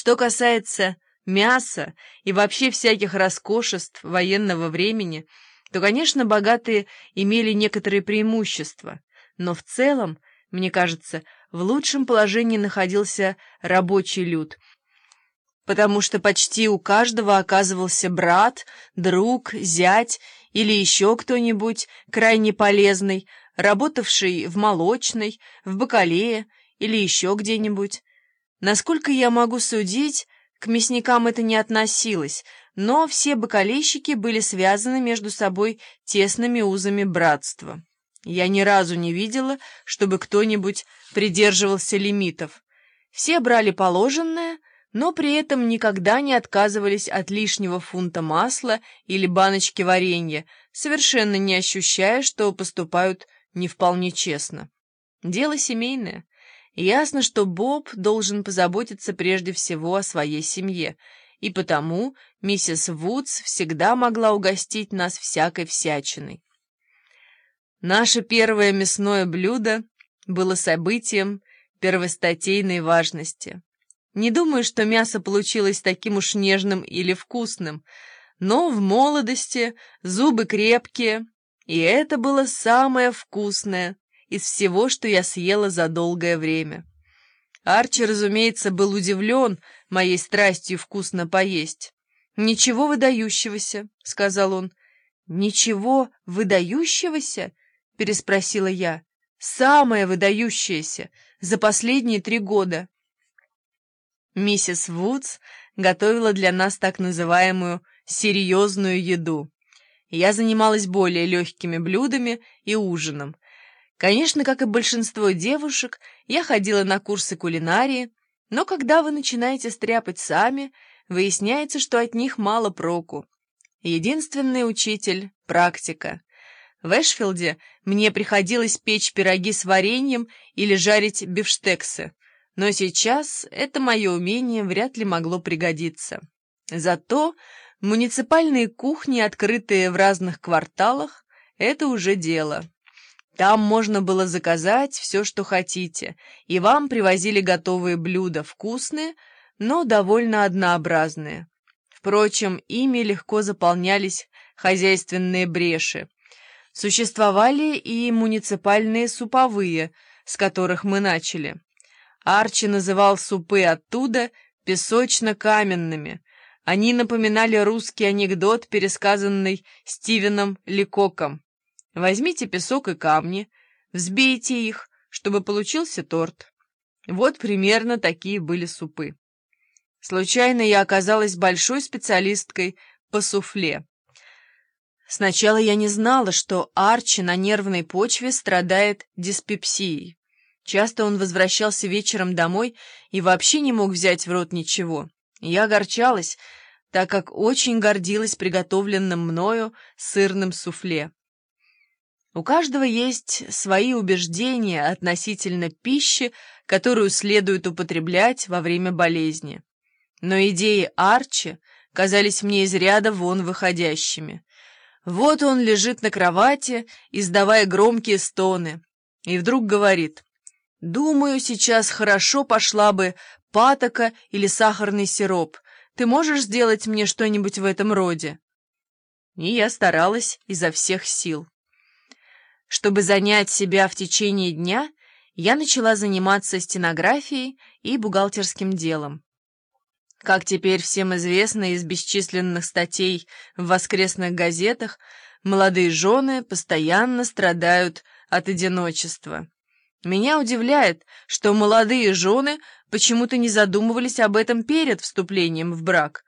Что касается мяса и вообще всяких роскошеств военного времени, то, конечно, богатые имели некоторые преимущества, но в целом, мне кажется, в лучшем положении находился рабочий люд, потому что почти у каждого оказывался брат, друг, зять или еще кто-нибудь крайне полезный, работавший в молочной, в бакалее или еще где-нибудь. Насколько я могу судить, к мясникам это не относилось, но все бакалейщики были связаны между собой тесными узами братства. Я ни разу не видела, чтобы кто-нибудь придерживался лимитов. Все брали положенное, но при этом никогда не отказывались от лишнего фунта масла или баночки варенья, совершенно не ощущая, что поступают не вполне честно. Дело семейное. Ясно, что Боб должен позаботиться прежде всего о своей семье, и потому миссис Вудс всегда могла угостить нас всякой всячиной. Наше первое мясное блюдо было событием первостатейной важности. Не думаю, что мясо получилось таким уж нежным или вкусным, но в молодости зубы крепкие, и это было самое вкусное, из всего, что я съела за долгое время. Арчи, разумеется, был удивлен моей страстью вкусно поесть. «Ничего выдающегося», — сказал он. «Ничего выдающегося?» — переспросила я. «Самое выдающееся за последние три года». Миссис Вудс готовила для нас так называемую «серьезную еду». Я занималась более легкими блюдами и ужином, Конечно, как и большинство девушек, я ходила на курсы кулинарии, но когда вы начинаете стряпать сами, выясняется, что от них мало проку. Единственный учитель — практика. В Эшфилде мне приходилось печь пироги с вареньем или жарить бифштексы, но сейчас это мое умение вряд ли могло пригодиться. Зато муниципальные кухни, открытые в разных кварталах, это уже дело. Там можно было заказать все, что хотите, и вам привозили готовые блюда, вкусные, но довольно однообразные. Впрочем, ими легко заполнялись хозяйственные бреши. Существовали и муниципальные суповые, с которых мы начали. Арчи называл супы оттуда песочно-каменными. Они напоминали русский анекдот, пересказанный Стивеном Ликоком. Возьмите песок и камни, взбейте их, чтобы получился торт. Вот примерно такие были супы. Случайно я оказалась большой специалисткой по суфле. Сначала я не знала, что Арчи на нервной почве страдает диспепсией. Часто он возвращался вечером домой и вообще не мог взять в рот ничего. Я огорчалась, так как очень гордилась приготовленным мною сырным суфле. У каждого есть свои убеждения относительно пищи, которую следует употреблять во время болезни. Но идеи Арчи казались мне из ряда вон выходящими. Вот он лежит на кровати, издавая громкие стоны, и вдруг говорит, «Думаю, сейчас хорошо пошла бы патока или сахарный сироп. Ты можешь сделать мне что-нибудь в этом роде?» И я старалась изо всех сил. Чтобы занять себя в течение дня, я начала заниматься стенографией и бухгалтерским делом. Как теперь всем известно из бесчисленных статей в воскресных газетах, молодые жены постоянно страдают от одиночества. Меня удивляет, что молодые жены почему-то не задумывались об этом перед вступлением в брак,